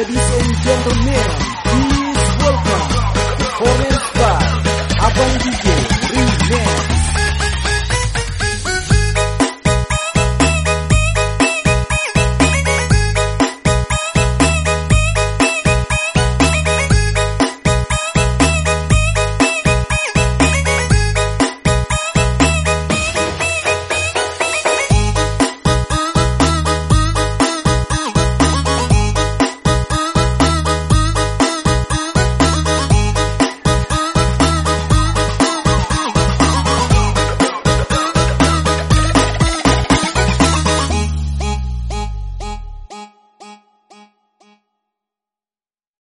You say you gentlemen